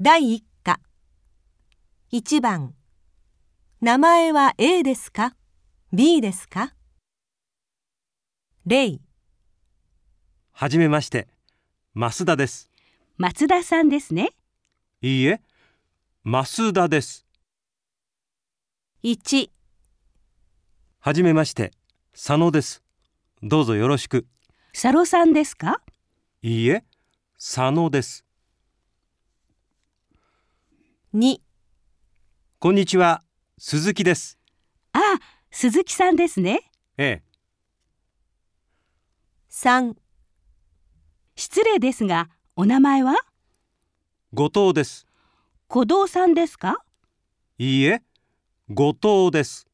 第一課1番名前は A ですか ?B ですか？例はじめまして、増田です。松田さんですね。いいえ、増田です。1はじめまして、佐野です。どうぞよろしく。佐野さんですか？いいえ、佐野です。2こんにちは、鈴木です。ああ、鈴木さんですね。ええ、3失礼ですが、お名前は？後藤です。古道さんですか？いいえ、後藤です。